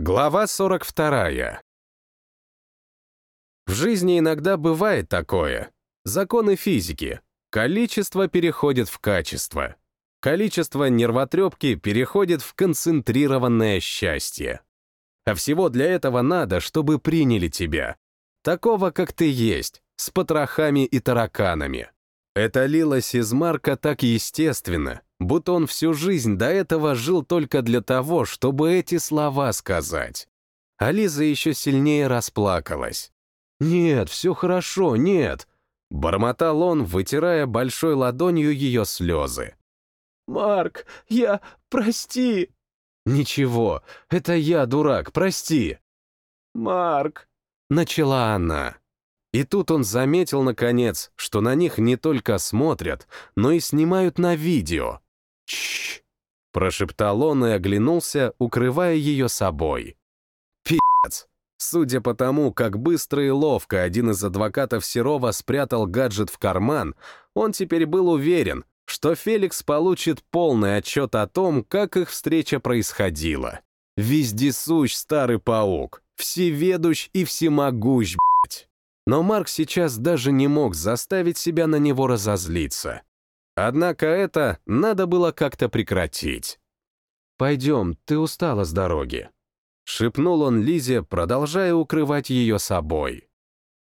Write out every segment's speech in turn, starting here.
Глава 42. В жизни иногда бывает такое. Законы физики. Количество переходит в качество. Количество нервотрепки переходит в концентрированное счастье. А всего для этого надо, чтобы приняли тебя. Такого, как ты есть, с потрохами и тараканами. Это лилось из Марка так естественно, будто он всю жизнь до этого жил только для того, чтобы эти слова сказать. А Лиза еще сильнее расплакалась. «Нет, все хорошо, нет!» Бормотал он, вытирая большой ладонью ее слезы. «Марк, я... прости!» «Ничего, это я, дурак, прости!» «Марк!» — начала она. И тут он заметил, наконец, что на них не только смотрят, но и снимают на видео. «Чш!» — прошептал он и оглянулся, укрывая ее собой. «Пи***ц!» Судя по тому, как быстро и ловко один из адвокатов Серова спрятал гаджет в карман, он теперь был уверен, что Феликс получит полный отчет о том, как их встреча происходила. Вездесущ старый паук, всеведущ и всемогущ, блядь. Но Марк сейчас даже не мог заставить себя на него разозлиться. Однако это надо было как-то прекратить. «Пойдем, ты устала с дороги», — шепнул он Лизе, продолжая укрывать ее собой.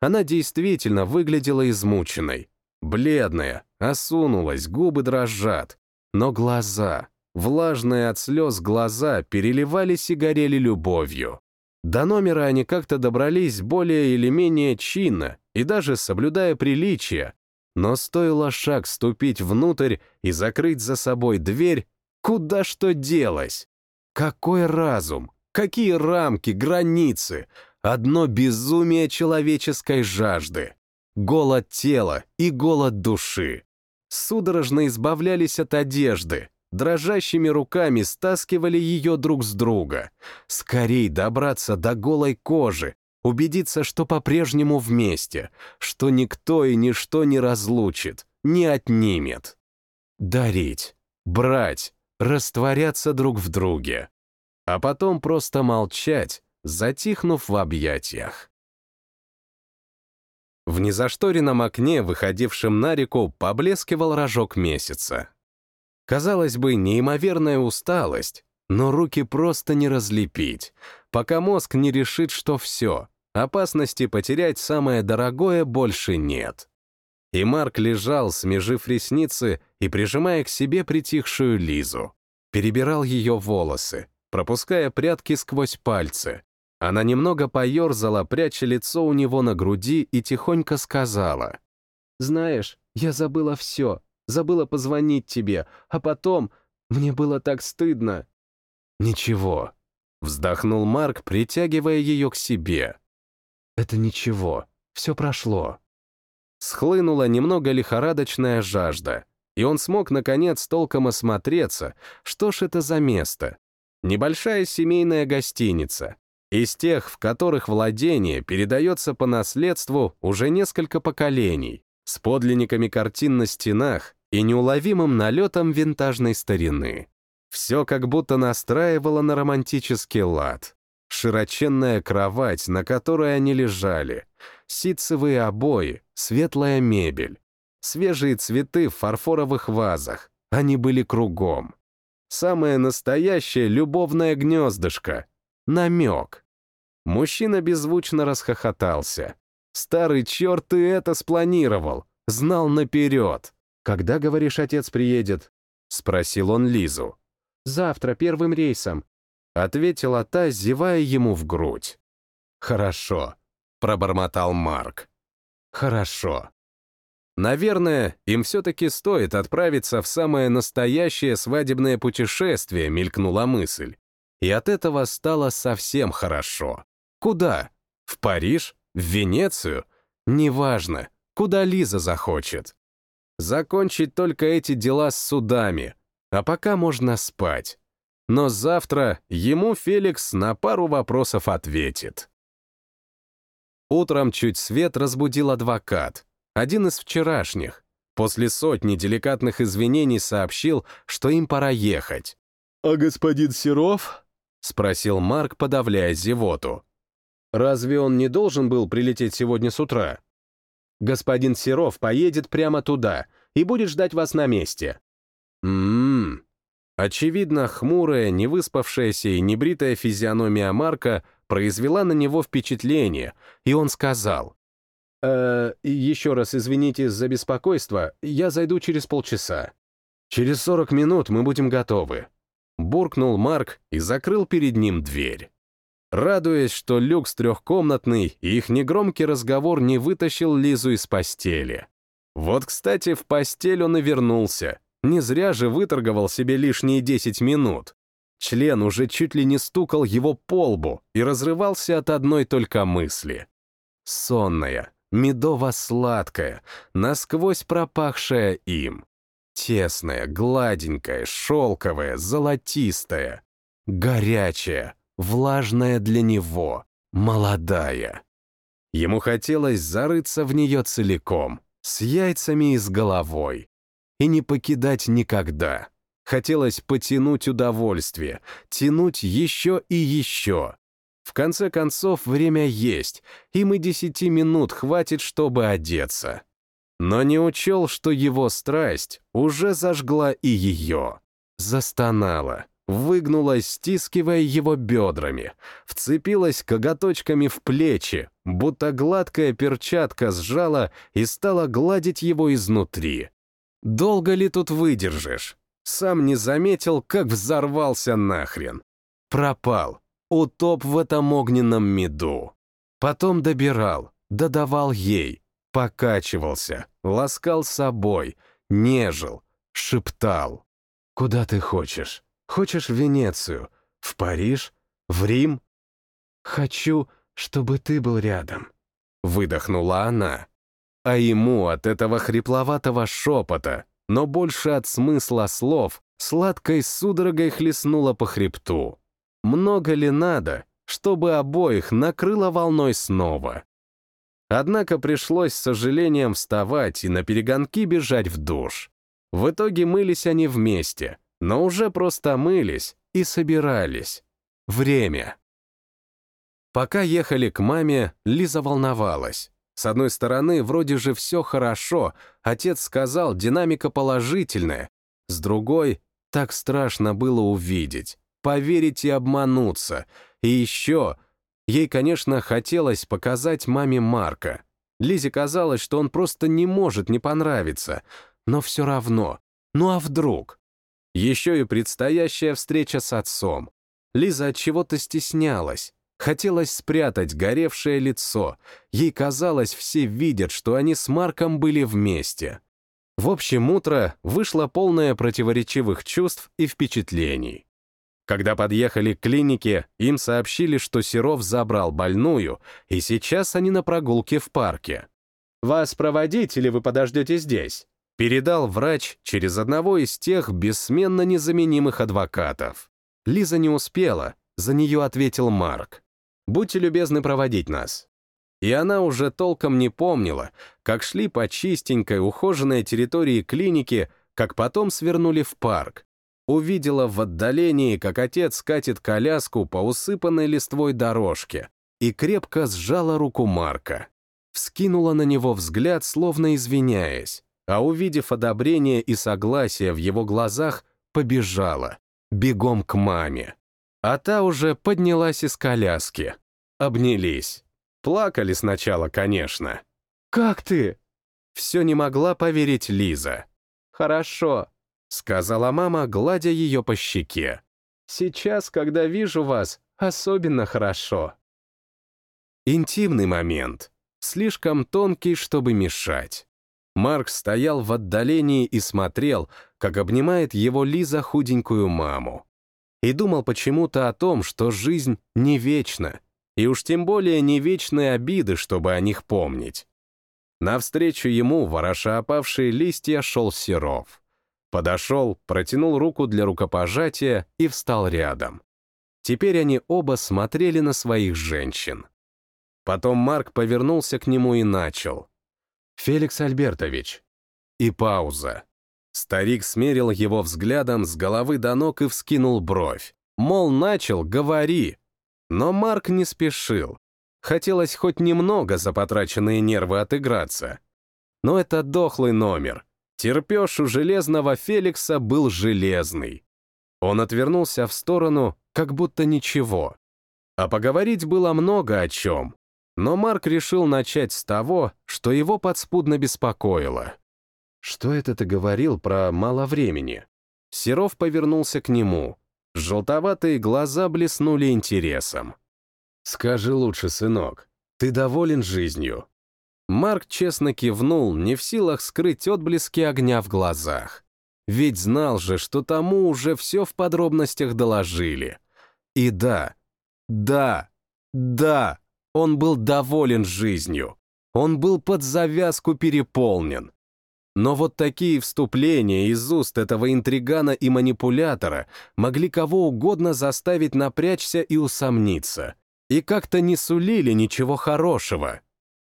Она действительно выглядела измученной, бледная, осунулась, губы дрожат, но глаза, влажные от слез глаза, переливались и горели любовью. До номера они как-то добрались более или менее чинно и даже соблюдая приличия, но стоило шаг ступить внутрь и закрыть за собой дверь, куда что делось? Какой разум? Какие рамки, границы? Одно безумие человеческой жажды. Голод тела и голод души. Судорожно избавлялись от одежды, дрожащими руками стаскивали ее друг с друга. Скорей добраться до голой кожи, убедиться, что по-прежнему вместе, что никто и ничто не разлучит, не отнимет. Дарить, брать, растворяться друг в друге. А потом просто молчать, затихнув в объятиях. В незашторенном окне, выходившем на реку, поблескивал рожок месяца. Казалось бы, неимоверная усталость, но руки просто не разлепить, пока мозг не решит, что все, опасности потерять самое дорогое больше нет. И Марк лежал, смежив ресницы и прижимая к себе притихшую Лизу. Перебирал ее волосы, пропуская прятки сквозь пальцы. Она немного поерзала, пряча лицо у него на груди, и тихонько сказала. «Знаешь, я забыла все, забыла позвонить тебе, а потом мне было так стыдно». «Ничего», — вздохнул Марк, притягивая ее к себе. «Это ничего, все прошло». Схлынула немного лихорадочная жажда, и он смог, наконец, толком осмотреться, что ж это за место. Небольшая семейная гостиница, из тех, в которых владение передается по наследству уже несколько поколений, с подлинниками картин на стенах и неуловимым налетом винтажной старины. Все как будто настраивало на романтический лад. Широченная кровать, на которой они лежали, ситцевые обои, светлая мебель, свежие цветы в фарфоровых вазах. Они были кругом. Самое настоящее любовное гнездышко. Намек. Мужчина беззвучно расхохотался. Старый черт и это спланировал. Знал наперед. «Когда, говоришь, отец приедет?» — спросил он Лизу. «Завтра, первым рейсом», — ответила та, зевая ему в грудь. «Хорошо», — пробормотал Марк. «Хорошо». Наверное, им все-таки стоит отправиться в самое настоящее свадебное путешествие, мелькнула мысль. И от этого стало совсем хорошо. Куда? В Париж? В Венецию? Неважно, куда Лиза захочет. Закончить только эти дела с судами, а пока можно спать. Но завтра ему Феликс на пару вопросов ответит. Утром чуть свет разбудил адвокат, один из вчерашних. После сотни деликатных извинений сообщил, что им пора ехать. «А господин Серов?» — спросил Марк, подавляя зевоту. «Разве он не должен был прилететь сегодня с утра?» «Господин Серов поедет прямо туда и будет ждать вас на месте». «М-м-м». Очевидно, хмурая, невыспавшаяся и небритая физиономия Марка произвела на него впечатление, и он сказал. «Э, еще раз извините за беспокойство, я зайду через полчаса». «Через сорок минут мы будем готовы», — буркнул Марк и закрыл перед ним дверь. Радуясь, что люкс трехкомнатный, и их негромкий разговор не вытащил Лизу из постели. Вот, кстати, в постель он и вернулся. Не зря же выторговал себе лишние десять минут. Член уже чуть ли не стукал его по лбу и разрывался от одной только мысли. Сонная, медово-сладкая, насквозь пропахшая им. Тесная, гладенькая, шелковая, золотистая. Горячая, влажная для него, молодая. Ему хотелось зарыться в нее целиком, с яйцами и с головой, и не покидать никогда. Хотелось потянуть удовольствие, тянуть еще и еще. В конце концов, время есть, им и десяти минут хватит, чтобы одеться. Но не учел, что его страсть уже зажгла и ее. Застонала, выгнулась, стискивая его бедрами, вцепилась коготочками в плечи, будто гладкая перчатка сжала и стала гладить его изнутри. Долго ли тут выдержишь? Сам не заметил, как взорвался нахрен. Пропал, утоп в этом огненном меду. Потом добирал, додавал ей, покачивался, ласкал собой, нежил, шептал. «Куда ты хочешь? Хочешь в Венецию? В Париж? В Рим?» «Хочу, чтобы ты был рядом», — выдохнула она. А ему от этого хрипловатого шепота, но больше от смысла слов, сладкой судорогой хлестнуло по хребту. Много ли надо, чтобы обоих накрыло волной снова? Однако пришлось с сожалением вставать и на перегонки бежать в душ. В итоге мылись они вместе, но уже просто мылись и собирались. Время. Пока ехали к маме, Лиза волновалась. С одной стороны, вроде же все хорошо, отец сказал, динамика положительная. С другой, так страшно было увидеть, поверить и обмануться. И еще, ей, конечно, хотелось показать маме Марка. Лизе казалось, что он просто не может не понравиться, но все равно. Ну а вдруг? Еще и предстоящая встреча с отцом. Лиза от чего-то стеснялась. Хотелось спрятать горевшее лицо. Ей казалось, все видят, что они с Марком были вместе. В общем, утро вышло полное противоречивых чувств и впечатлений. Когда подъехали к клинике, им сообщили, что Серов забрал больную, и сейчас они на прогулке в парке. «Вас проводить или вы подождете здесь?» передал врач через одного из тех бессменно незаменимых адвокатов. Лиза не успела, за нее ответил Марк. Будьте любезны проводить нас». И она уже толком не помнила, как шли по чистенькой, ухоженной территории клиники, как потом свернули в парк. Увидела в отдалении, как отец катит коляску по усыпанной листвой дорожке, и крепко сжала руку Марка. Вскинула на него взгляд, словно извиняясь, а увидев одобрение и согласие в его глазах, побежала, бегом к маме а та уже поднялась из коляски. Обнялись. Плакали сначала, конечно. «Как ты?» Все не могла поверить Лиза. «Хорошо», — сказала мама, гладя ее по щеке. «Сейчас, когда вижу вас, особенно хорошо». Интимный момент. Слишком тонкий, чтобы мешать. Марк стоял в отдалении и смотрел, как обнимает его Лиза худенькую маму и думал почему-то о том, что жизнь не вечна, и уж тем более не вечные обиды, чтобы о них помнить. Навстречу ему, вороша опавшие листья, шел Серов. Подошел, протянул руку для рукопожатия и встал рядом. Теперь они оба смотрели на своих женщин. Потом Марк повернулся к нему и начал. «Феликс Альбертович». И пауза. Старик смерил его взглядом с головы до ног и вскинул бровь. Мол, начал, говори. Но Марк не спешил. Хотелось хоть немного за потраченные нервы отыграться. Но это дохлый номер. Терпеж у железного Феликса был железный. Он отвернулся в сторону, как будто ничего. А поговорить было много о чем. Но Марк решил начать с того, что его подспудно беспокоило. «Что это ты говорил про мало времени?» Серов повернулся к нему. Желтоватые глаза блеснули интересом. «Скажи лучше, сынок, ты доволен жизнью?» Марк честно кивнул, не в силах скрыть отблески огня в глазах. Ведь знал же, что тому уже все в подробностях доложили. И да, да, да, он был доволен жизнью. Он был под завязку переполнен. Но вот такие вступления из уст этого интригана и манипулятора могли кого угодно заставить напрячься и усомниться. И как-то не сулили ничего хорошего.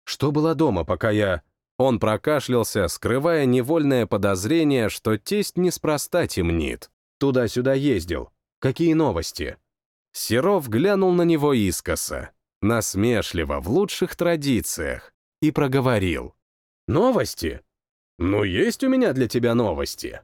Что было дома, пока я... Он прокашлялся, скрывая невольное подозрение, что тесть неспроста темнит. Туда-сюда ездил. Какие новости? Серов глянул на него искоса, насмешливо, в лучших традициях, и проговорил. «Новости? Ну, есть у меня для тебя новости».